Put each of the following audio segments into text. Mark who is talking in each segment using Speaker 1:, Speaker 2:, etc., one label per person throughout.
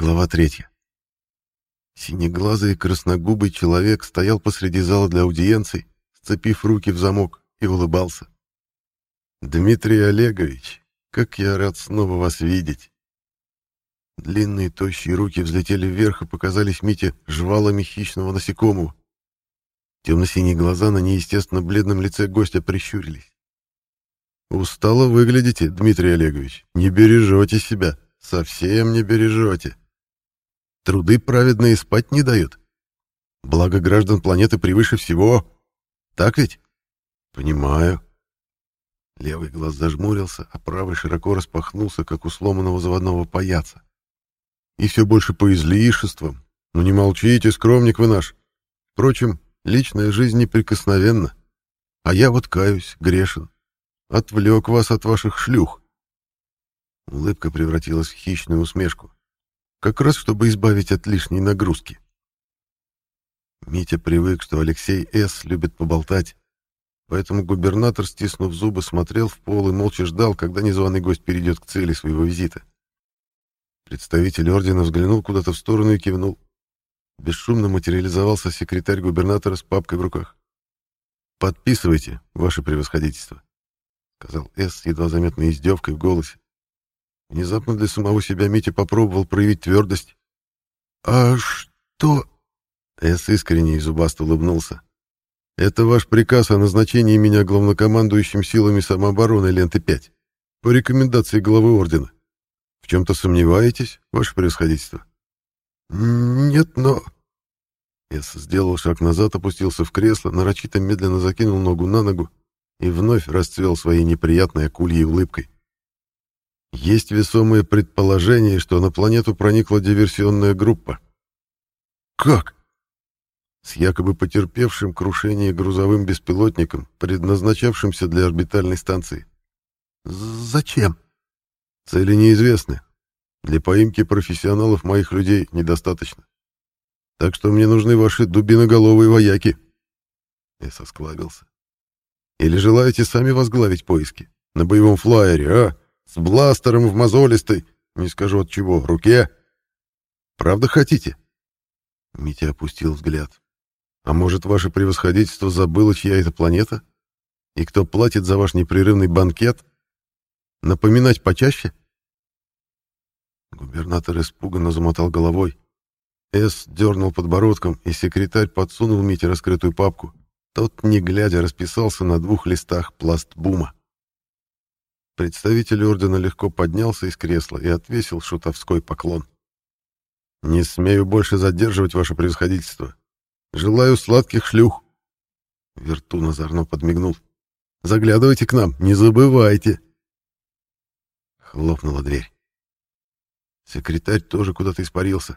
Speaker 1: Глава третья. Синеглазый красногубый человек стоял посреди зала для аудиенций, сцепив руки в замок, и улыбался. «Дмитрий Олегович, как я рад снова вас видеть!» Длинные тощие руки взлетели вверх и показались Мите жвалами хищного насекомого. Темно-синие глаза на неестественно бледном лице гостя прищурились. «Устало выглядите, Дмитрий Олегович. Не бережете себя. Совсем не бережете. Труды праведные спать не дают. Благо граждан планеты превыше всего. Так ведь? Понимаю. Левый глаз зажмурился, а правый широко распахнулся, как у сломанного заводного паяца. И все больше по излишествам. Ну не молчите, скромник вы наш. Впрочем, личная жизнь неприкосновенна. А я вот каюсь, грешен. Отвлек вас от ваших шлюх. Улыбка превратилась в хищную усмешку. Как раз, чтобы избавить от лишней нагрузки. Митя привык, что Алексей С. любит поболтать, поэтому губернатор, стиснув зубы, смотрел в пол и молча ждал, когда незваный гость перейдет к цели своего визита. Представитель ордена взглянул куда-то в сторону и кивнул. Бесшумно материализовался секретарь губернатора с папкой в руках. «Подписывайте, ваше превосходительство», — сказал С. едва заметной издевкой в голосе. Внезапно для самого себя Митя попробовал проявить твердость. «А что...» Эс искренне и зубасто улыбнулся. «Это ваш приказ о назначении меня главнокомандующим силами самообороны ленты-5 по рекомендации главы ордена. В чем-то сомневаетесь, ваше превосходительство?» «Нет, но...» Эс сделал шаг назад, опустился в кресло, нарочито медленно закинул ногу на ногу и вновь расцвел своей неприятной акульей улыбкой. Есть весомые предположения, что на планету проникла диверсионная группа. Как? С якобы потерпевшим крушение грузовым беспилотником, предназначавшимся для орбитальной станции. Зачем? Цели неизвестны. Для поимки профессионалов моих людей недостаточно. Так что мне нужны ваши дубиноголовые вояки. Эс осклабился. Или желаете сами возглавить поиски? На боевом флайере, а? С бластером в мозолистой, не скажу от чего, руке. Правда хотите? Митя опустил взгляд. А может, ваше превосходительство забыло, чья это планета? И кто платит за ваш непрерывный банкет? Напоминать почаще? Губернатор испуганно замотал головой. С дернул подбородком, и секретарь подсунул Мите раскрытую папку. Тот, не глядя, расписался на двух листах пластбума. Представитель ордена легко поднялся из кресла и отвесил шутовской поклон. «Не смею больше задерживать ваше превосходительство. Желаю сладких шлюх!» Вертун озорно подмигнул. «Заглядывайте к нам, не забывайте!» Хлопнула дверь. Секретарь тоже куда-то испарился,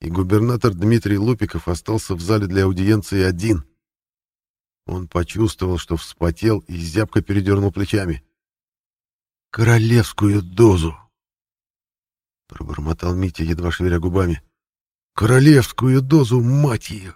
Speaker 1: и губернатор Дмитрий Лупиков остался в зале для аудиенции один. Он почувствовал, что вспотел и зябко передернул плечами. Королевскую дозу. Пробормотал Митя, едва шевеля губами. Королевскую дозу, мать ее!